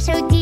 So. dílu.